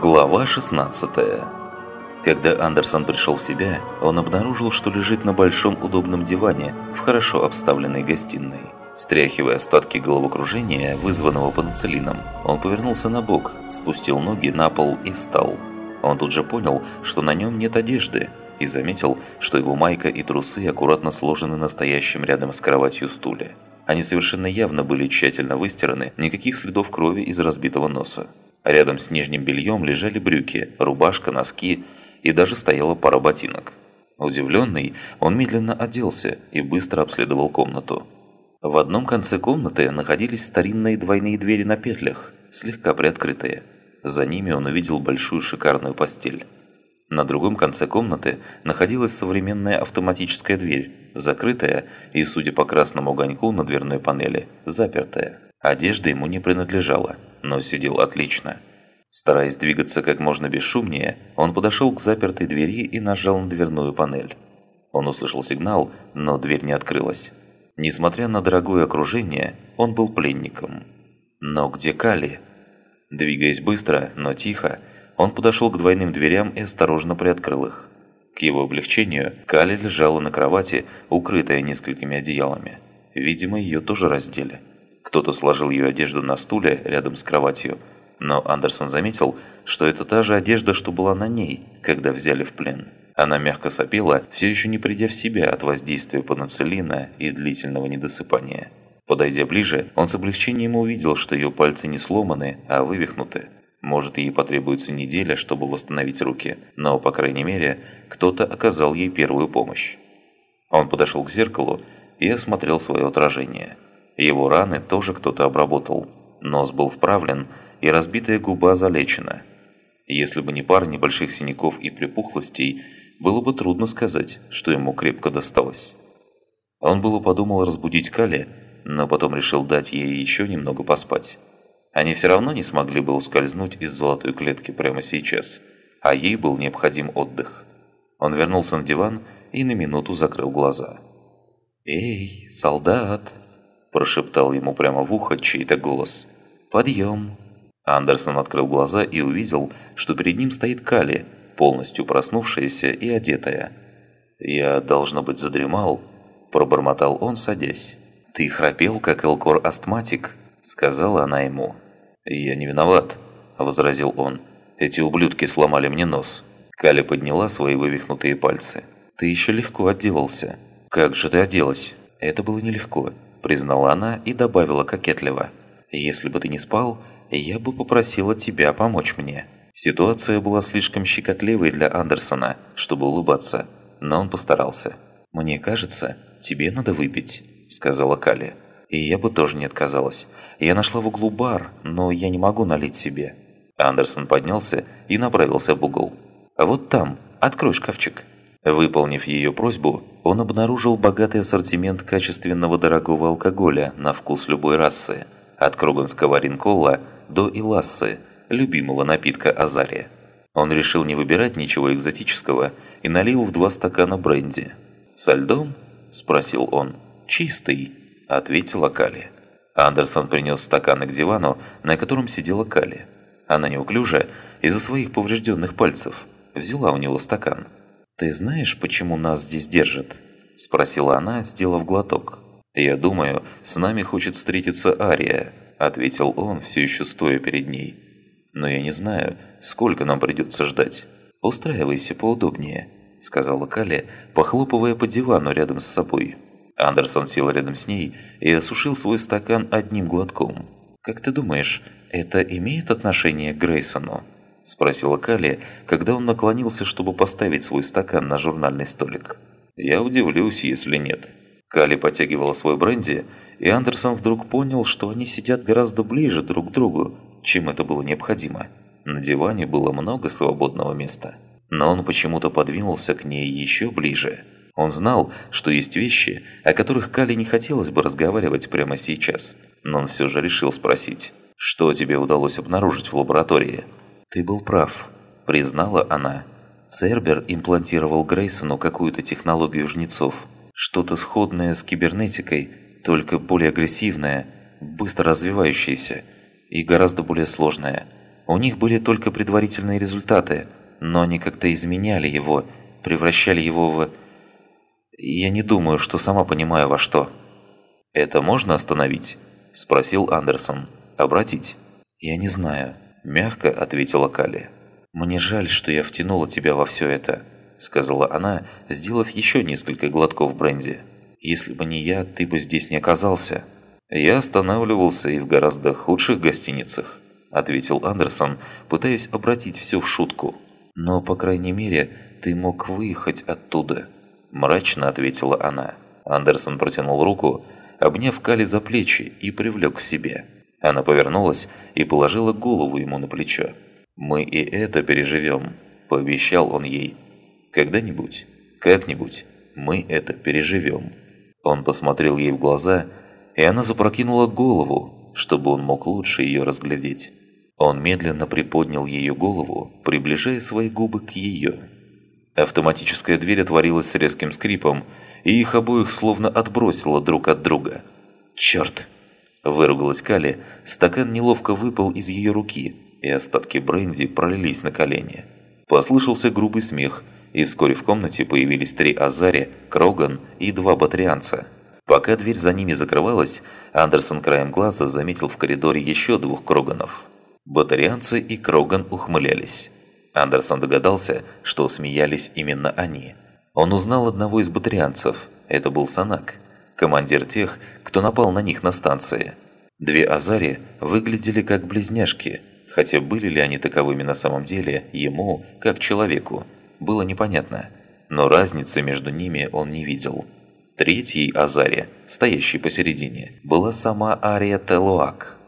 Глава 16 Когда Андерсон пришел в себя, он обнаружил, что лежит на большом удобном диване в хорошо обставленной гостиной. Стряхивая остатки головокружения, вызванного пенициллином, он повернулся на бок, спустил ноги на пол и встал. Он тут же понял, что на нем нет одежды, и заметил, что его майка и трусы аккуратно сложены на стоящем рядом с кроватью стуле. Они совершенно явно были тщательно выстираны, никаких следов крови из разбитого носа. Рядом с нижним бельем лежали брюки, рубашка, носки и даже стояла пара ботинок. Удивленный, он медленно оделся и быстро обследовал комнату. В одном конце комнаты находились старинные двойные двери на петлях, слегка приоткрытые. За ними он увидел большую шикарную постель. На другом конце комнаты находилась современная автоматическая дверь, закрытая и, судя по красному огоньку на дверной панели, запертая. Одежда ему не принадлежала, но сидел отлично. Стараясь двигаться как можно бесшумнее, он подошел к запертой двери и нажал на дверную панель. Он услышал сигнал, но дверь не открылась. Несмотря на дорогое окружение, он был пленником. Но где Кали? Двигаясь быстро, но тихо, он подошел к двойным дверям и осторожно приоткрыл их. К его облегчению, Кали лежала на кровати, укрытая несколькими одеялами. Видимо, ее тоже раздели. Кто-то сложил ее одежду на стуле рядом с кроватью, но Андерсон заметил, что это та же одежда, что была на ней, когда взяли в плен. Она мягко сопела, все еще не придя в себя от воздействия панацелина и длительного недосыпания. Подойдя ближе, он с облегчением увидел, что ее пальцы не сломаны, а вывихнуты. Может, ей потребуется неделя, чтобы восстановить руки, но, по крайней мере, кто-то оказал ей первую помощь. Он подошел к зеркалу и осмотрел свое отражение. Его раны тоже кто-то обработал. Нос был вправлен, и разбитая губа залечена. Если бы не пара небольших синяков и припухлостей, было бы трудно сказать, что ему крепко досталось. Он было подумал разбудить Кали, но потом решил дать ей еще немного поспать. Они все равно не смогли бы ускользнуть из золотой клетки прямо сейчас, а ей был необходим отдых. Он вернулся на диван и на минуту закрыл глаза. «Эй, солдат!» – прошептал ему прямо в ухо чей-то голос. «Подъем!» Андерсон открыл глаза и увидел, что перед ним стоит Кали – полностью проснувшаяся и одетая. «Я, должно быть, задремал», – пробормотал он, садясь. «Ты храпел, как Элкор-астматик», – сказала она ему. «Я не виноват», – возразил он. «Эти ублюдки сломали мне нос». Кали подняла свои вывихнутые пальцы. «Ты еще легко отделался». «Как же ты оделась?» «Это было нелегко», – признала она и добавила кокетливо. «Если бы ты не спал, я бы попросила тебя помочь мне». Ситуация была слишком щекотливой для Андерсона, чтобы улыбаться, но он постарался. «Мне кажется, тебе надо выпить», – сказала Кали. «И я бы тоже не отказалась. Я нашла в углу бар, но я не могу налить себе». Андерсон поднялся и направился в угол. «А вот там, открой шкафчик». Выполнив ее просьбу, он обнаружил богатый ассортимент качественного дорогого алкоголя на вкус любой расы, от круганского ринкола до илассы, любимого напитка Азария. Он решил не выбирать ничего экзотического и налил в два стакана бренди. «Со льдом?» – спросил он. «Чистый», – ответила Кали. Андерсон принес стаканы к дивану, на котором сидела Кали. Она неуклюже, из-за своих поврежденных пальцев, взяла у него стакан. «Ты знаешь, почему нас здесь держат?» – спросила она, сделав глоток. «Я думаю, с нами хочет встретиться Ария», – ответил он, все еще стоя перед ней но я не знаю, сколько нам придется ждать. Устраивайся поудобнее», – сказала Кали, похлопывая по дивану рядом с собой. Андерсон сел рядом с ней и осушил свой стакан одним глотком. «Как ты думаешь, это имеет отношение к Грейсону?» – спросила Кали, когда он наклонился, чтобы поставить свой стакан на журнальный столик. «Я удивлюсь, если нет». Кали потягивала свой бренди, и Андерсон вдруг понял, что они сидят гораздо ближе друг к другу, чем это было необходимо. На диване было много свободного места. Но он почему-то подвинулся к ней еще ближе. Он знал, что есть вещи, о которых Кали не хотелось бы разговаривать прямо сейчас. Но он все же решил спросить, что тебе удалось обнаружить в лаборатории? «Ты был прав», – признала она. Цербер имплантировал Грейсону какую-то технологию жнецов. Что-то сходное с кибернетикой, только более агрессивное, быстро развивающееся – и гораздо более сложная. У них были только предварительные результаты, но они как-то изменяли его, превращали его в... Я не думаю, что сама понимаю во что. «Это можно остановить?» – спросил Андерсон. «Обратить?» «Я не знаю», – мягко ответила Кали. «Мне жаль, что я втянула тебя во все это», – сказала она, сделав еще несколько глотков бренди. «Если бы не я, ты бы здесь не оказался». «Я останавливался и в гораздо худших гостиницах», – ответил Андерсон, пытаясь обратить все в шутку. «Но, по крайней мере, ты мог выехать оттуда», – мрачно ответила она. Андерсон протянул руку, обняв Кали за плечи и привлек к себе. Она повернулась и положила голову ему на плечо. «Мы и это переживем», – пообещал он ей. «Когда-нибудь, как-нибудь, мы это переживем». Он посмотрел ей в глаза и она запрокинула голову, чтобы он мог лучше ее разглядеть. Он медленно приподнял ее голову, приближая свои губы к ее. Автоматическая дверь отворилась с резким скрипом, и их обоих словно отбросило друг от друга. «Черт!» – выругалась Кали, стакан неловко выпал из ее руки, и остатки бренди пролились на колени. Послышался грубый смех, и вскоре в комнате появились три Азари, Кроган и два батарианца – Пока дверь за ними закрывалась, Андерсон краем глаза заметил в коридоре еще двух Кроганов. Батарианцы и Кроган ухмылялись. Андерсон догадался, что смеялись именно они. Он узнал одного из батарианцев. Это был Санак, командир тех, кто напал на них на станции. Две Азари выглядели как близняшки, хотя были ли они таковыми на самом деле, ему, как человеку, было непонятно. Но разницы между ними он не видел – Третьей Азаре, стоящей посередине, была сама Ария Телуак.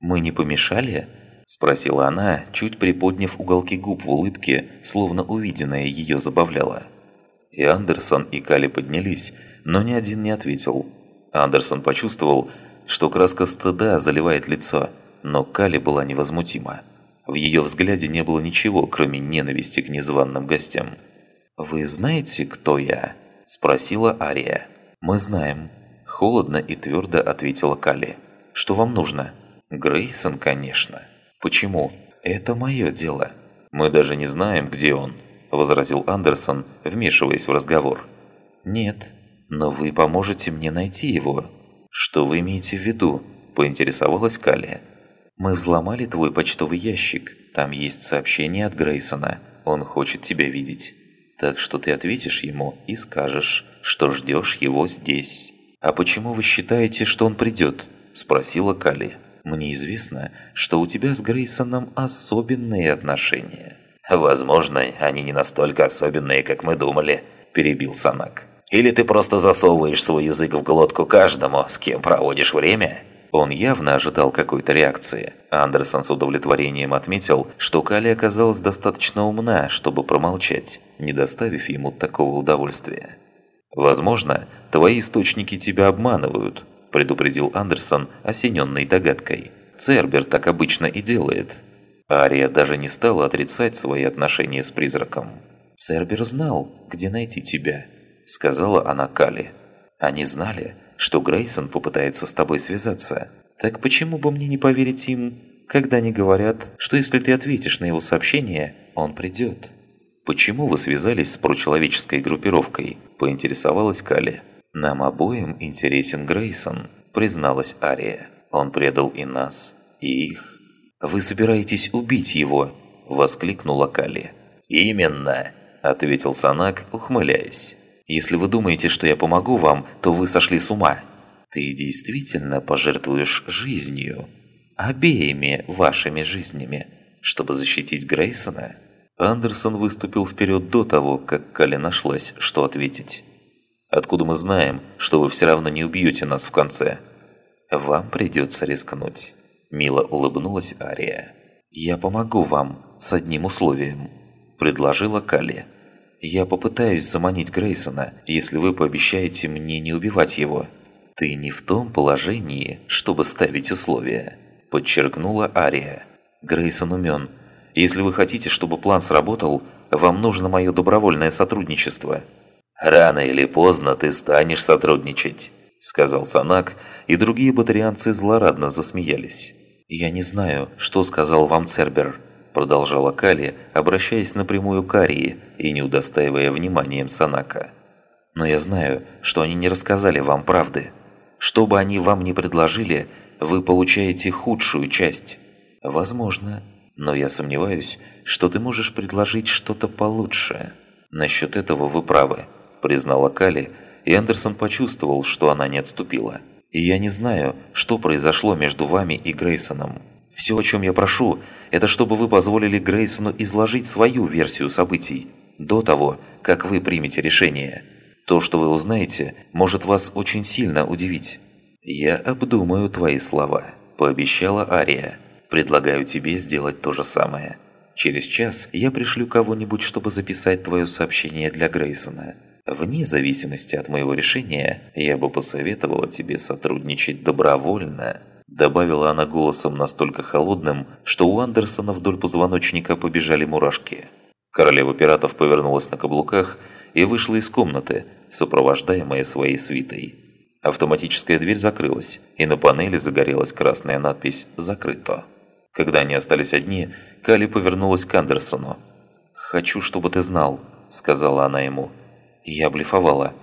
«Мы не помешали?» – спросила она, чуть приподняв уголки губ в улыбке, словно увиденное ее забавляло. И Андерсон, и Кали поднялись, но ни один не ответил. Андерсон почувствовал, что краска стыда заливает лицо, но Кали была невозмутима. В ее взгляде не было ничего, кроме ненависти к незваным гостям. «Вы знаете, кто я?» – спросила Ария. «Мы знаем», – холодно и твердо ответила Калли. «Что вам нужно?» «Грейсон, конечно». «Почему?» «Это мое дело». «Мы даже не знаем, где он», – возразил Андерсон, вмешиваясь в разговор. «Нет, но вы поможете мне найти его». «Что вы имеете в виду?» – поинтересовалась Калли. «Мы взломали твой почтовый ящик. Там есть сообщение от Грейсона. Он хочет тебя видеть». Так что ты ответишь ему и скажешь, что ждешь его здесь. «А почему вы считаете, что он придет?» – спросила Кали. «Мне известно, что у тебя с Грейсоном особенные отношения». «Возможно, они не настолько особенные, как мы думали», – перебил Санак. «Или ты просто засовываешь свой язык в глотку каждому, с кем проводишь время?» Он явно ожидал какой-то реакции. Андерсон с удовлетворением отметил, что Кали оказалась достаточно умна, чтобы промолчать, не доставив ему такого удовольствия. «Возможно, твои источники тебя обманывают», – предупредил Андерсон, осененный догадкой. «Цербер так обычно и делает». Ария даже не стала отрицать свои отношения с призраком. «Цербер знал, где найти тебя», – сказала она Кали. «Они знали, что Грейсон попытается с тобой связаться. Так почему бы мне не поверить им, когда они говорят, что если ты ответишь на его сообщение, он придет? Почему вы связались с прочеловеческой группировкой? Поинтересовалась Кали. Нам обоим интересен Грейсон, призналась Ария. Он предал и нас, и их. Вы собираетесь убить его? Воскликнула Кали. Именно, ответил Санак, ухмыляясь. Если вы думаете, что я помогу вам, то вы сошли с ума. Ты действительно пожертвуешь жизнью, обеими вашими жизнями, чтобы защитить Грейсона?» Андерсон выступил вперед до того, как Калли нашлась, что ответить. «Откуда мы знаем, что вы все равно не убьете нас в конце?» «Вам придется рискнуть», – мило улыбнулась Ария. «Я помогу вам с одним условием», – предложила Калли. Я попытаюсь заманить Грейсона, если вы пообещаете мне не убивать его. Ты не в том положении, чтобы ставить условия», – подчеркнула Ария. «Грейсон умен. Если вы хотите, чтобы план сработал, вам нужно мое добровольное сотрудничество». «Рано или поздно ты станешь сотрудничать», – сказал Санак, и другие батарианцы злорадно засмеялись. «Я не знаю, что сказал вам Цербер», продолжала Кали, обращаясь напрямую к Арии и не удостаивая вниманием Санака. «Но я знаю, что они не рассказали вам правды. Что бы они вам ни предложили, вы получаете худшую часть. Возможно, но я сомневаюсь, что ты можешь предложить что-то получше. Насчет этого вы правы», – признала Кали, и Андерсон почувствовал, что она не отступила. «И я не знаю, что произошло между вами и Грейсоном. Все, о чем я прошу, это чтобы вы позволили Грейсону изложить свою версию событий до того, как вы примете решение. То, что вы узнаете, может вас очень сильно удивить. Я обдумаю твои слова», – пообещала Ария. «Предлагаю тебе сделать то же самое. Через час я пришлю кого-нибудь, чтобы записать твое сообщение для Грейсона. Вне зависимости от моего решения, я бы посоветовала тебе сотрудничать добровольно». Добавила она голосом настолько холодным, что у Андерсона вдоль позвоночника побежали мурашки. Королева пиратов повернулась на каблуках и вышла из комнаты, сопровождаемая своей свитой. Автоматическая дверь закрылась, и на панели загорелась красная надпись «Закрыто». Когда они остались одни, Кали повернулась к Андерсону. «Хочу, чтобы ты знал», — сказала она ему. «Я блефовала.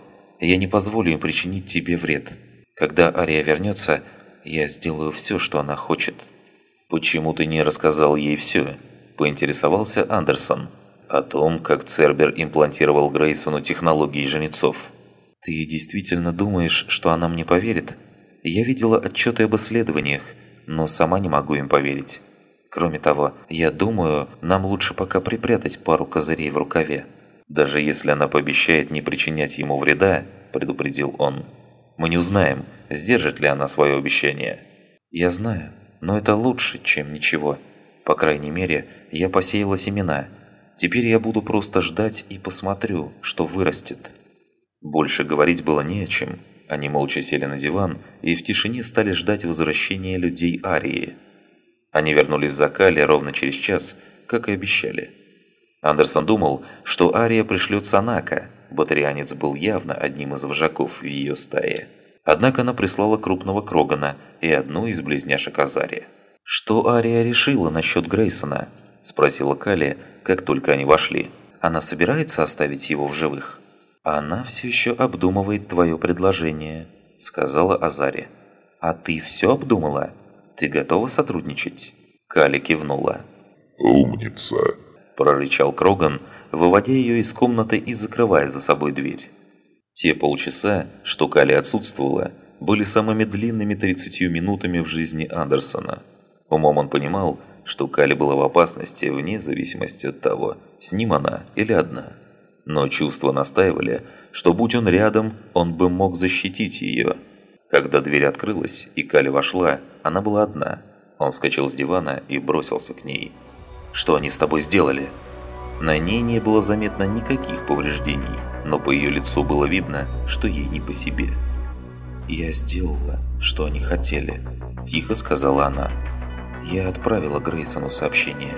Я не позволю им причинить тебе вред. Когда Ария вернется, я сделаю все, что она хочет». «Почему ты не рассказал ей все?» – поинтересовался Андерсон. «О том, как Цербер имплантировал Грейсону технологии жнецов». «Ты действительно думаешь, что она мне поверит? Я видела отчеты об исследованиях, но сама не могу им поверить. Кроме того, я думаю, нам лучше пока припрятать пару козырей в рукаве». «Даже если она пообещает не причинять ему вреда», – предупредил он, – мы не узнаем, сдержит ли она свое обещание. Я знаю, но это лучше, чем ничего. По крайней мере, я посеяла семена. Теперь я буду просто ждать и посмотрю, что вырастет. Больше говорить было не о чем. Они молча сели на диван и в тишине стали ждать возвращения людей Арии. Они вернулись за Кали ровно через час, как и обещали. Андерсон думал, что Ария пришлет Санака, Батарианец был явно одним из вожаков в ее стае. Однако она прислала крупного Крогана и одну из близняшек Азари. «Что Ария решила насчет Грейсона?» – спросила Кали, как только они вошли. «Она собирается оставить его в живых?» «Она все еще обдумывает твое предложение», – сказала Азари. «А ты все обдумала? Ты готова сотрудничать?» Кали кивнула. «Умница», – прорычал Кроган – выводя ее из комнаты и закрывая за собой дверь. Те полчаса, что Кали отсутствовала, были самыми длинными 30 минутами в жизни Андерсона. Умом он понимал, что Кали была в опасности вне зависимости от того, с ним она или одна. Но чувства настаивали, что будь он рядом, он бы мог защитить ее. Когда дверь открылась и Кали вошла, она была одна. Он вскочил с дивана и бросился к ней. «Что они с тобой сделали?» На ней не было заметно никаких повреждений, но по ее лицу было видно, что ей не по себе. «Я сделала, что они хотели», – тихо сказала она. «Я отправила Грейсону сообщение».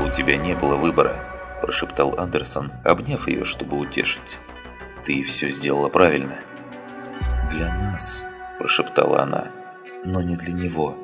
«У тебя не было выбора», – прошептал Андерсон, обняв ее, чтобы утешить. «Ты все сделала правильно». «Для нас», – прошептала она, – «но не для него».